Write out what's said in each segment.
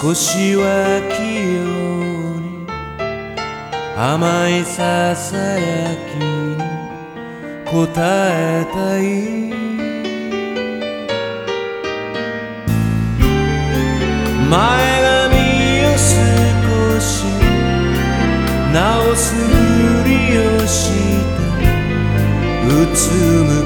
少しは器用に甘いささやきに答えたい。前髪を少し直すふりをしてうつむ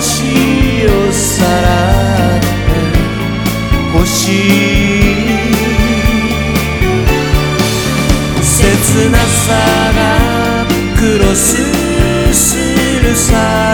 私をさらってほしい。切なさがクロスするさ。